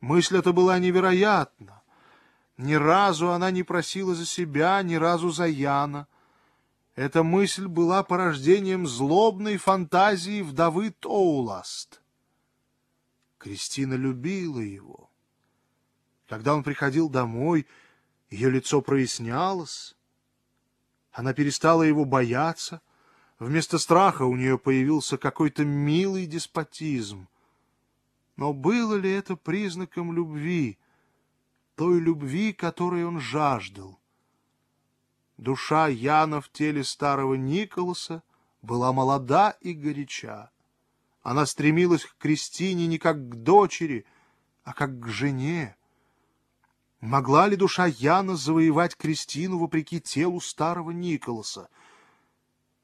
Мысль эта была невероятна. Ни разу она не просила за себя, ни разу за Яна. Эта мысль была порождением злобной фантазии вдовы Тоуласт. Кристина любила его. Когда он приходил домой, ее лицо прояснялось. Она перестала его бояться. Вместо страха у нее появился какой-то милый деспотизм. Но было ли это признаком любви, той любви, которой он жаждал? Душа Яна в теле старого Николаса была молода и горяча. Она стремилась к Кристине не как к дочери, а как к жене. Могла ли душа Яна завоевать Кристину вопреки телу старого Николаса?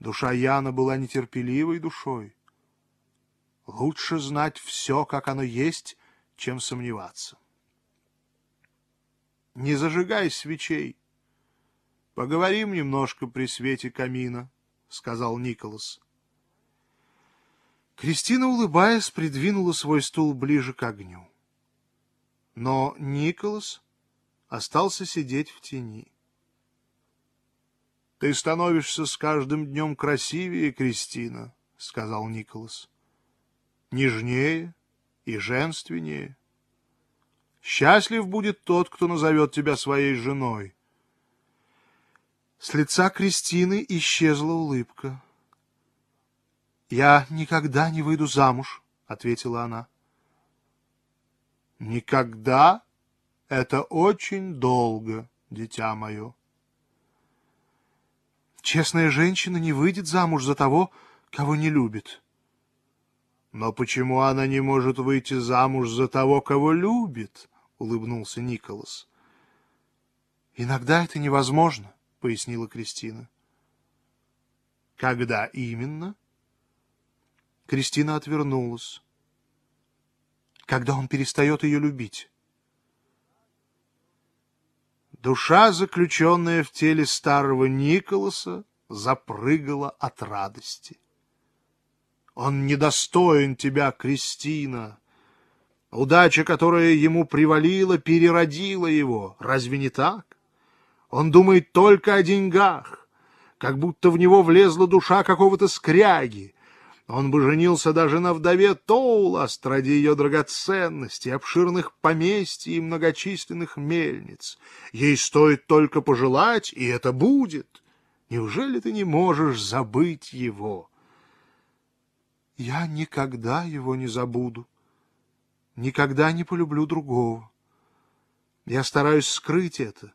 Душа Яна была нетерпеливой душой. Лучше знать все, как оно есть, чем сомневаться. Не зажигай свечей. Поговорим немножко при свете камина, — сказал Николас. Кристина, улыбаясь, придвинула свой стул ближе к огню. Но Николас остался сидеть в тени. — Ты становишься с каждым днем красивее, Кристина, — сказал Николас. — Нежнее и женственнее. Счастлив будет тот, кто назовет тебя своей женой. С лица Кристины исчезла улыбка. — Я никогда не выйду замуж, — ответила она. — Никогда? Это очень долго, дитя мое. Честная женщина не выйдет замуж за того, кого не любит. Но почему она не может выйти замуж за того, кого любит? — улыбнулся Николас. «Иногда это невозможно», — пояснила Кристина. «Когда именно?» Кристина отвернулась. «Когда он перестает ее любить». Душа, заключенная в теле старого Николаса, запрыгала от радости. «Он недостоин тебя, Кристина!» Удача, которая ему привалила, переродила его. Разве не так? Он думает только о деньгах, как будто в него влезла душа какого-то скряги. Он бы женился даже на вдове Тоуласт ради ее драгоценностей, обширных поместий и многочисленных мельниц. Ей стоит только пожелать, и это будет. Неужели ты не можешь забыть его? Я никогда его не забуду, никогда не полюблю другого. Я стараюсь скрыть это,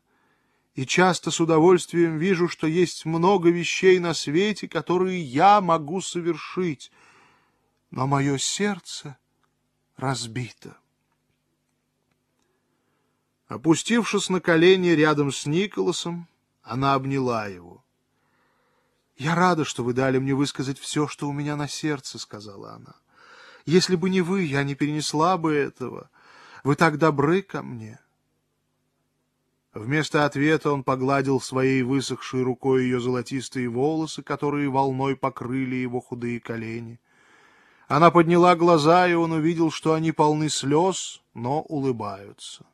и часто с удовольствием вижу, что есть много вещей на свете, которые я могу совершить, но мое сердце разбито. Опустившись на колени рядом с Николасом, она обняла его. — Я рада, что вы дали мне высказать все, что у меня на сердце, — сказала она. Если бы не вы, я не перенесла бы этого. Вы так добры ко мне. Вместо ответа он погладил своей высохшей рукой ее золотистые волосы, которые волной покрыли его худые колени. Она подняла глаза, и он увидел, что они полны слез, но улыбаются.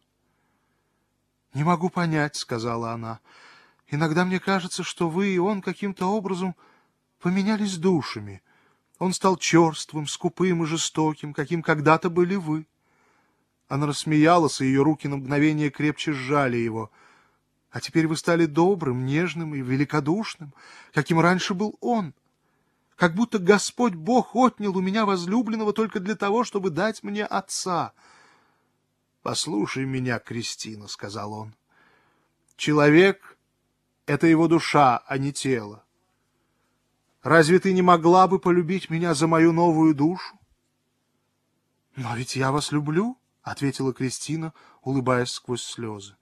— Не могу понять, — сказала она. — Иногда мне кажется, что вы и он каким-то образом поменялись душами. Он стал черствым, скупым и жестоким, каким когда-то были вы. Она рассмеялась, и ее руки на мгновение крепче сжали его. А теперь вы стали добрым, нежным и великодушным, каким раньше был он. Как будто Господь Бог отнял у меня возлюбленного только для того, чтобы дать мне отца. — Послушай меня, Кристина, — сказал он. — Человек — это его душа, а не тело. Разве ты не могла бы полюбить меня за мою новую душу? — Но ведь я вас люблю, — ответила Кристина, улыбаясь сквозь слезы.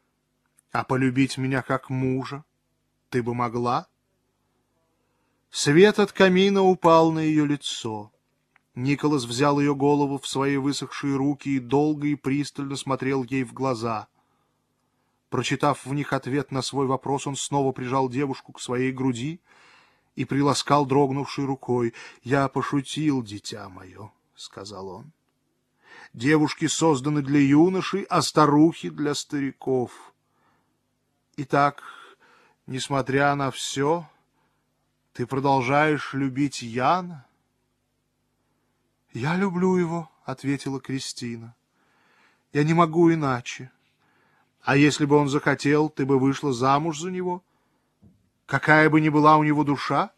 — А полюбить меня как мужа ты бы могла? Свет от камина упал на ее лицо. Николас взял ее голову в свои высохшие руки и долго и пристально смотрел ей в глаза. Прочитав в них ответ на свой вопрос, он снова прижал девушку к своей груди — и приласкал дрогнувшей рукой. — Я пошутил, дитя мое, — сказал он. Девушки созданы для юношей, а старухи для стариков. Итак, несмотря на все, ты продолжаешь любить Яна? Я люблю его, — ответила Кристина. Я не могу иначе. А если бы он захотел, ты бы вышла замуж за него? Какая бы ни была у него душа?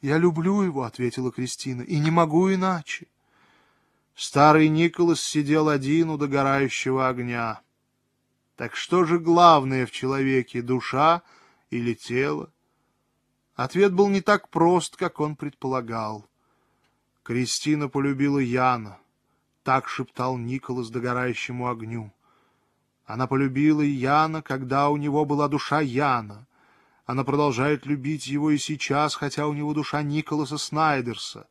Я люблю его, — ответила Кристина, — и не могу иначе. Старый Николас сидел один у догорающего огня. Так что же главное в человеке, душа или тело? Ответ был не так прост, как он предполагал. Кристина полюбила Яна. Так шептал Николас догорающему огню. Она полюбила Яна, когда у него была душа Яна. Она продолжает любить его и сейчас, хотя у него душа Николаса Снайдерса.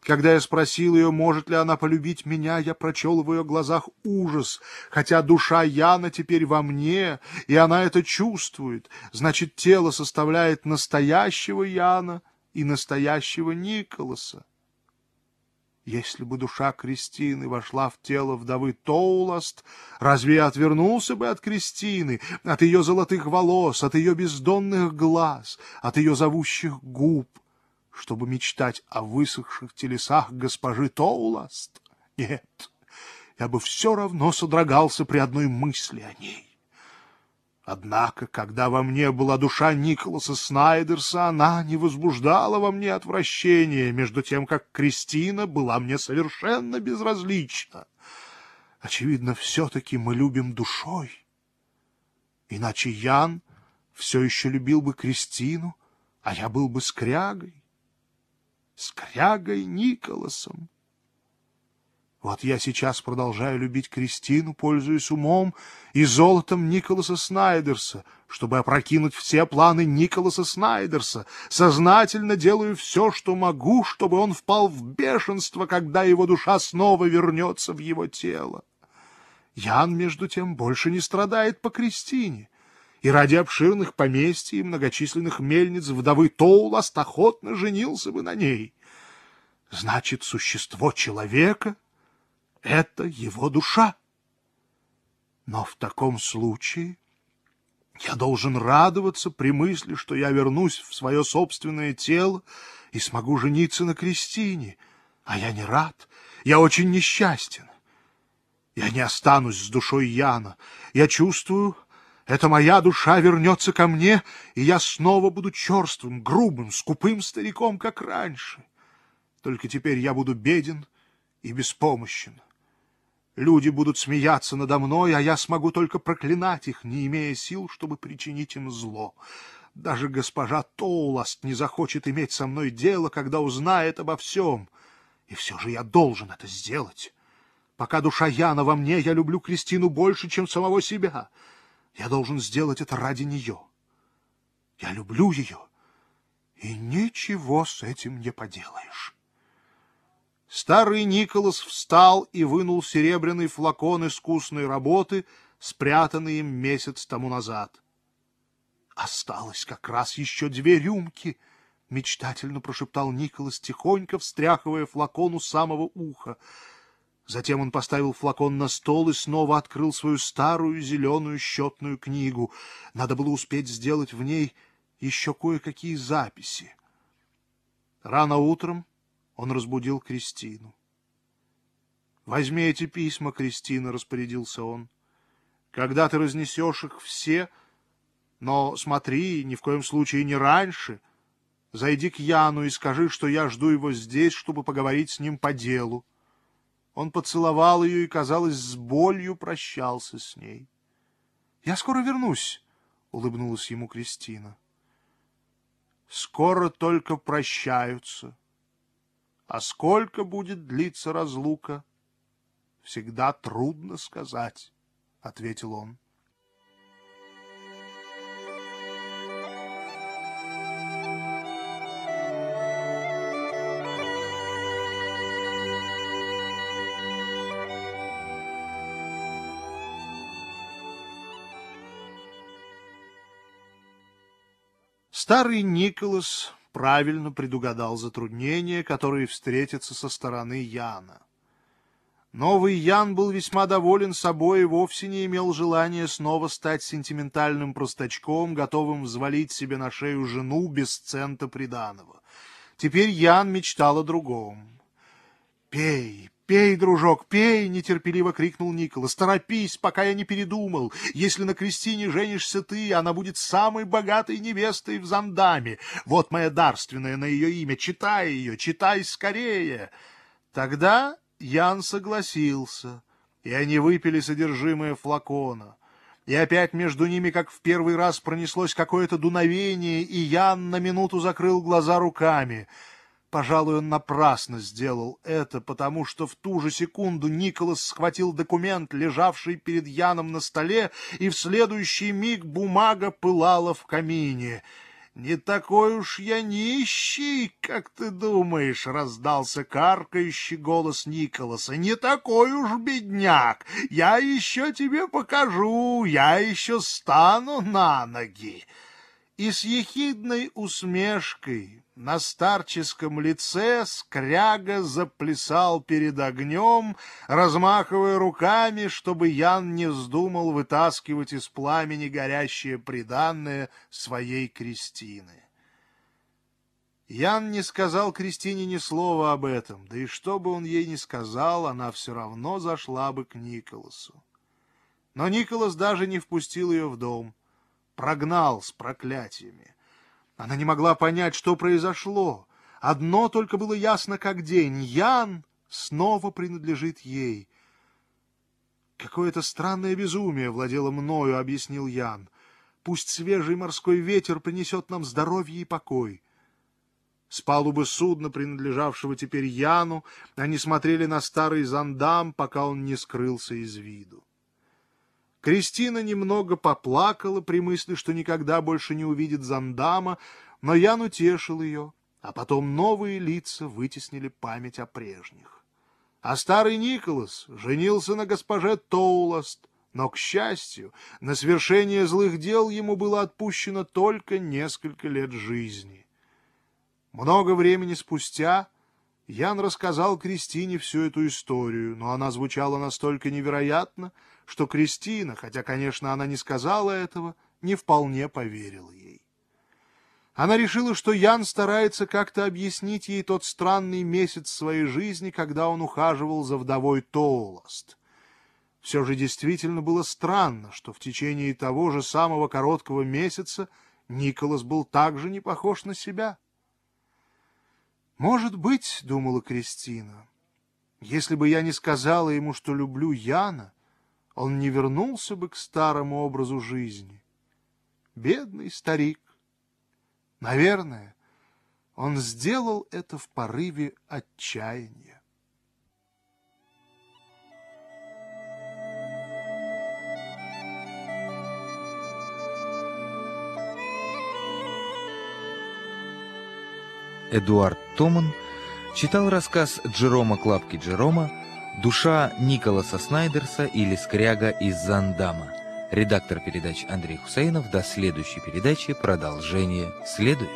Когда я спросил ее, может ли она полюбить меня, я прочел в ее глазах ужас, хотя душа Яна теперь во мне, и она это чувствует. Значит, тело составляет настоящего Яна и настоящего Николаса. Если бы душа Кристины вошла в тело вдовы Тоуласт, разве я отвернулся бы от Кристины, от ее золотых волос, от ее бездонных глаз, от ее зовущих губ? чтобы мечтать о высохших телесах госпожи Тоуласт? Нет, я бы все равно содрогался при одной мысли о ней. Однако, когда во мне была душа Николаса Снайдерса, она не возбуждала во мне отвращения, между тем, как Кристина была мне совершенно безразлична. Очевидно, все-таки мы любим душой. Иначе Ян все еще любил бы Кристину, а я был бы скрягой скрягой Николасом. Вот я сейчас продолжаю любить Кристину, пользуясь умом и золотом Николаса Снайдерса, чтобы опрокинуть все планы Николаса Снайдерса. Сознательно делаю все, что могу, чтобы он впал в бешенство, когда его душа снова вернется в его тело. Ян, между тем, больше не страдает по Кристине и ради обширных поместий и многочисленных мельниц вдовы Тоуласт охотно женился бы на ней. Значит, существо человека — это его душа. Но в таком случае я должен радоваться при мысли, что я вернусь в свое собственное тело и смогу жениться на Кристине, а я не рад, я очень несчастен. Я не останусь с душой Яна. Я чувствую, эта моя душа вернется ко мне, и я снова буду черствым, грубым, скупым стариком, как раньше. Только теперь я буду беден и беспомощен. Люди будут смеяться надо мной, а я смогу только проклинать их, не имея сил, чтобы причинить им зло. Даже госпожа Тоуласт не захочет иметь со мной дело, когда узнает обо всем. И все же я должен это сделать. Пока душа Яна во мне, я люблю Кристину больше, чем самого себя. Я должен сделать это ради нее. Я люблю ее, и ничего с этим не поделаешь. Старый Николас встал и вынул серебряный флакон искусной работы, спрятанный им месяц тому назад. Осталось как раз еще две рюмки, — мечтательно прошептал Николас, тихонько встряхивая флакон у самого уха. Затем он поставил флакон на стол и снова открыл свою старую зеленую счетную книгу. Надо было успеть сделать в ней еще кое-какие записи. Рано утром он разбудил Кристину. — Возьми эти письма, Кристина, — распорядился он. — Когда ты разнесешь их все, но смотри, ни в коем случае не раньше, зайди к Яну и скажи, что я жду его здесь, чтобы поговорить с ним по делу. Он поцеловал ее и, казалось, с болью прощался с ней. — Я скоро вернусь, — улыбнулась ему Кристина. — Скоро только прощаются. А сколько будет длиться разлука, всегда трудно сказать, — ответил он. Старый Николас правильно предугадал затруднения, которые встретятся со стороны Яна. Новый Ян был весьма доволен собой и вовсе не имел желания снова стать сентиментальным простачком, готовым взвалить себе на шею жену без цента приданого. Теперь Ян мечтал о другом. «Пей, пей, дружок, пей!» — нетерпеливо крикнул Николас. «Торопись, пока я не передумал. Если на Кристине женишься ты, она будет самой богатой невестой в Зандаме. Вот моя дарственная на ее имя. Читай ее, читай скорее!» Тогда Ян согласился, и они выпили содержимое флакона. И опять между ними, как в первый раз, пронеслось какое-то дуновение, и Ян на минуту закрыл глаза руками. Пожалуй, он напрасно сделал это, потому что в ту же секунду Николас схватил документ, лежавший перед Яном на столе, и в следующий миг бумага пылала в камине — «Не такой уж я нищий, как ты думаешь», — раздался каркающий голос Николаса. «Не такой уж бедняк. Я еще тебе покажу, я еще стану на ноги» и с ехидной усмешкой на старческом лице скряга заплясал перед огнем, размахивая руками, чтобы Ян не вздумал вытаскивать из пламени горящее приданное своей Кристины. Ян не сказал Кристине ни слова об этом, да и что бы он ей ни сказал, она все равно зашла бы к Николасу. Но Николас даже не впустил ее в дом — прогнал с проклятиями. Она не могла понять, что произошло. Одно только было ясно как день. Ян снова принадлежит ей. «Какое-то странное безумие владело мною», — объяснил Ян. «Пусть свежий морской ветер принесет нам здоровье и покой». С палубы судна, принадлежавшего теперь Яну, они смотрели на старый зандам, пока он не скрылся из виду. Кристина немного поплакала при мысли, что никогда больше не увидит Зандама, но Ян утешил ее, а потом новые лица вытеснили память о прежних. А старый Николас женился на госпоже Тоуласт, но, к счастью, на свершение злых дел ему было отпущено только несколько лет жизни. Много времени спустя Ян рассказал Кристине всю эту историю, но она звучала настолько невероятно, что Кристина, хотя, конечно, она не сказала этого, не вполне поверила ей. Она решила, что Ян старается как-то объяснить ей тот странный месяц своей жизни, когда он ухаживал за вдовой Тоуласт. Все же действительно было странно, что в течение того же самого короткого месяца Николас был так же не похож на себя. «Может быть, — думала Кристина, — если бы я не сказала ему, что люблю Яна, он не вернулся бы к старому образу жизни. Бедный старик. Наверное, он сделал это в порыве отчаяния. Эдуард Томан читал рассказ Джерома Клапки Джерома «Душа Николаса Снайдерса» или «Скряга из Зандама». Редактор передач Андрей Хусейнов. До следующей передачи продолжение следует.